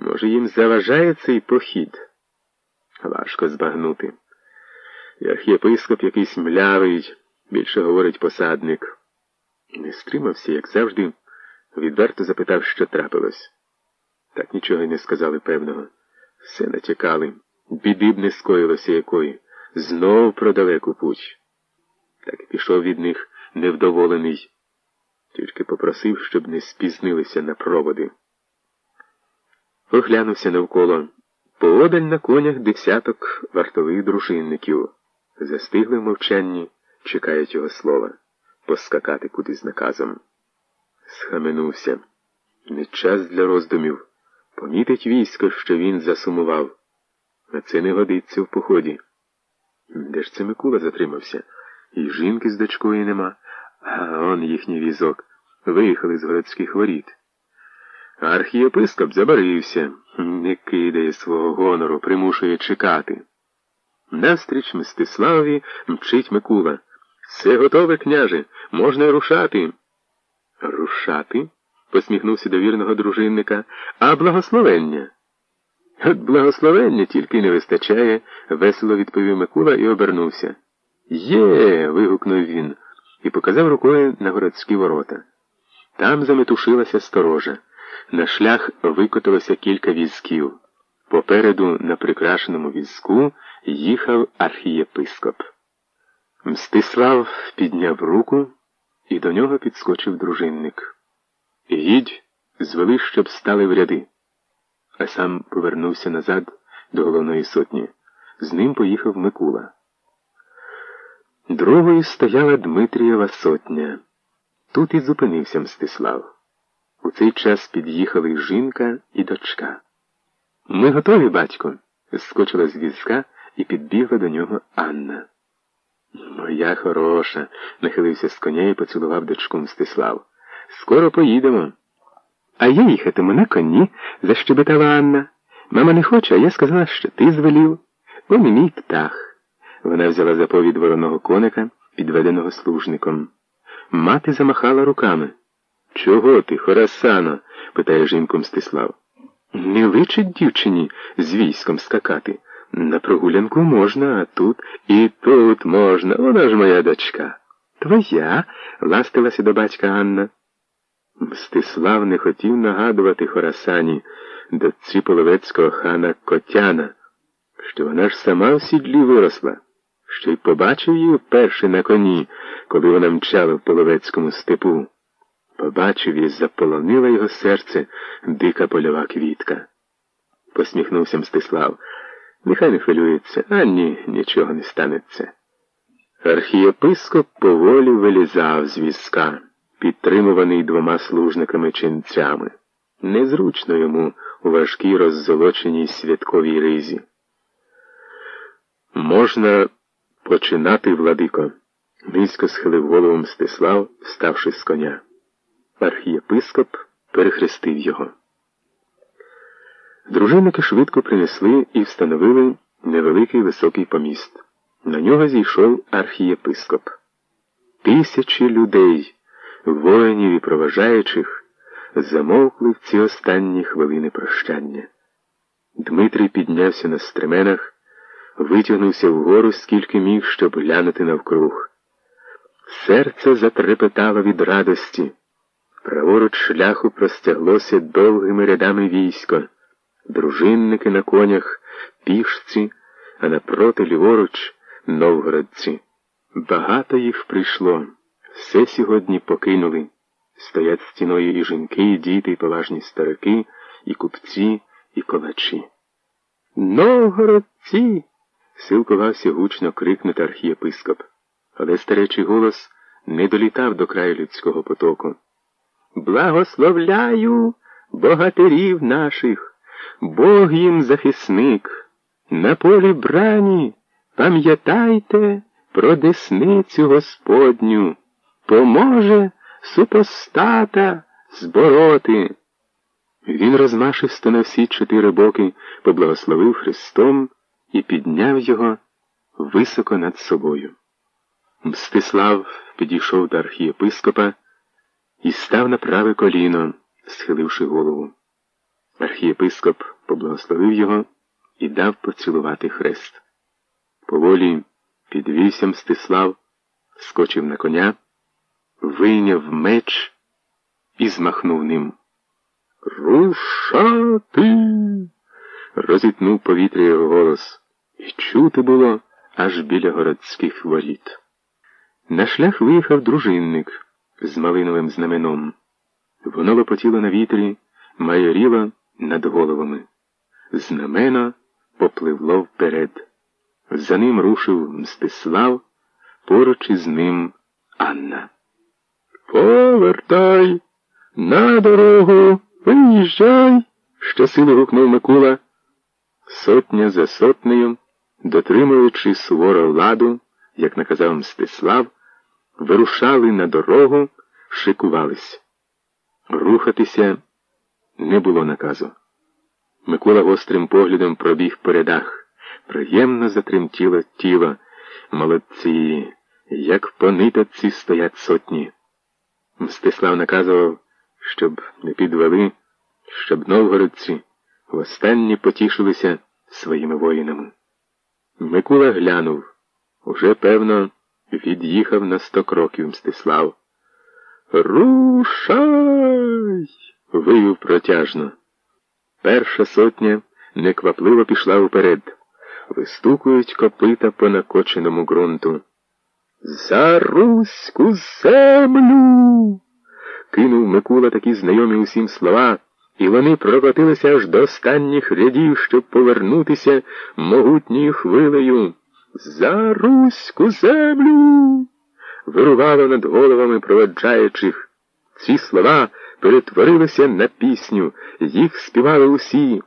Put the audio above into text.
Може, їм заважає цей похід? Важко збагнути. Архієпископ якийсь млявий, більше говорить посадник. Не стримався, як завжди, відверто запитав, що трапилось. Так нічого й не сказали певного. Все натякали. Біди б не скоїлося якої. Знов про далеку путь. Так і пішов від них невдоволений, тільки попросив, щоб не спізнилися на проводи. Оглянувся навколо. Поодаль на конях десяток вартових дружинників. Застигли в мовчанні, чекають його слова, поскакати куди з наказом. Схаменувся. Не час для роздумів. Помітить військо, що він засумував. А це не годиться в поході. Де ж це Микула затримався? І жінки з дочкою нема, а он їхній візок. Виїхали з городських воріт. Архієпископ забарився, не кидає свого гонору, примушує чекати. Настріч Мстиславові мчить Микула. Все готове, княже, можна рушати. Рушати? посміхнувся до вірного дружинника, а благословення. От благословення тільки не вистачає, весело відповів Микула і обернувся. Є. вигукнув він і показав рукою на городські ворота. Там заметушилася сторожа. На шлях викотилося кілька візків. Попереду, на прикрашеному візку, їхав архієпископ. Мстислав підняв руку, і до нього підскочив дружинник. Їдь, звели, щоб стали в ряди. А сам повернувся назад до головної сотні. З ним поїхав Микула. Другою стояла Дмитрієва сотня. Тут і зупинився Мстислав. У цей час під'їхали жінка і дочка. Ми готові, батько, скочила з візка і підбігла до нього Анна. Моя хороша, нахилився з коня і поцілував дочку Мстислав. Скоро поїдемо. А я їхатиму на коні, защебетала Анна. Мама не хоче, а я сказала, що ти звелів. Он і мій птах. Вона взяла заповідь вороного коника, підведеного служником. Мати замахала руками. Чого ти, Хорасано? питає жінку Мстислав. Не личить дівчині з військом скакати. На прогулянку можна, а тут і тут можна. Вона ж моя дочка. Твоя, ластилася до батька Анна. Мстислав не хотів нагадувати Хорасані дочці половецького хана Котяна, що вона ж сама в сідлі виросла, що й побачив її вперше на коні, коли вона мчала в половецькому степу. Побачив і заполонила його серце дика польова квітка. Посміхнувся Мстислав. Нехай не хвилюється, ані нічого не станеться. Архієпископ поволі вилізав з візка, підтримуваний двома служниками ченцями. Незручно йому у важкій роззолоченій святковій ризі. Можна починати, владико, низько схилив голову Мстислав, ставши з коня. Архієпископ перехрестив його. Дружинники швидко принесли і встановили невеликий високий поміст. На нього зійшов архієпископ. Тисячі людей, воїнів і проважаючих, замовкли в ці останні хвилини прощання. Дмитрий піднявся на стременах, витягнувся вгору, скільки міг, щоб глянути навкруг. Серце затрепетало від радості. Праворуч шляху простяглося довгими рядами військо, дружинники на конях, пішці, а напроти ліворуч новгородці. Багато їх прийшло, все сьогодні покинули. Стоять стіною і жінки, і діти, і поважні старики, і купці, і ковачі. Новгородці. силкувався гучно крикнути архієпископ, але старечий голос не долітав до краю людського потоку. Благословляю богатирів наших, Бог їм захисник. На полі брані пам'ятайте про десницю Господню, поможе супостата збороти. Він розмашисто на всі чотири боки поблагословив Христом і підняв його високо над собою. Мстислав підійшов до архієпископа і став на праве коліно, схиливши голову. Архієпископ поблагословив його і дав поцілувати хрест. Поволі підвівся Мстислав, скочив на коня, вийняв меч і змахнув ним. Рушати. розітнув повітря його голос, і чути було аж біля городських воріт. На шлях виїхав дружинник з малиновим знаменом. Воно лопотіло на вітрі, майоріло над головами. Знамено попливло вперед. За ним рушив Мстислав, поруч із ним Анна. Повертай на дорогу, виїжджай, щосили гукнув Микула. Сотня за сотнею, дотримуючи суворо ладу, як наказав Мстислав, вирушали на дорогу, шикувались. Рухатися не було наказу. Микола гострим поглядом пробіг по рядах. Приємно затремтіло тіло. Молодці, як по нитоці стоять сотні. Мстислав наказував, щоб не підвели, щоб новгородці востаннє потішилися своїми воїнами. Микула глянув. Уже, певно, від'їхав на сто кроків Мстислав. Рушай! вивів протяжно. Перша сотня неквапливо пішла вперед. Вистукують копита по накоченому ґрунту. За Руську землю. кинув Микула такі знайомі усім слова, і вони прокотилися аж до останніх рядів, щоб повернутися могутньою хвилею. За Руську землю. вирувало над головами проведжаючих. Ці слова перетворилися на пісню, їх співали усі.